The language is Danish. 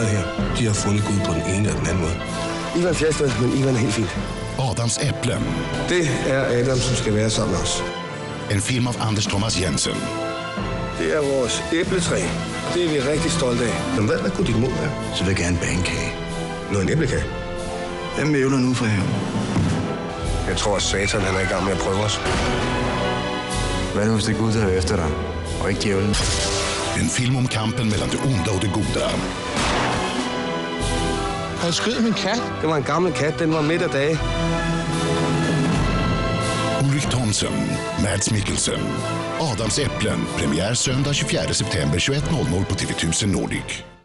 været her, de har fundet Gud på den ene eller den anden måde. Ivan Fjeldsted, men Ivan er helt fint. Adams äpplen. Det er Adam, som skal være sammen med os. En film av Anders Thomas Jensen. Det er vores æbletræ. Det er vi rigtig stolte af. Men hvad, hvad kunne dit mål være? Så vil jeg gerne bage en kage. Noget en æblekage. Jeg mævler nu fra haven. Jeg tror, at satan han er i gang med at prøve os. Hvad nu, hvis det er Gud, der er efter dig, og ikke djævlen? En film om kampen mellan det onda och det goda. Han skød min kat. Det var en gammel kat, den var midt af dage. Ulrik Thomsen, Mads Mikkelsen. Adams äpplen, premiär söndag 24 september 21.00 på TV1000 Nordic.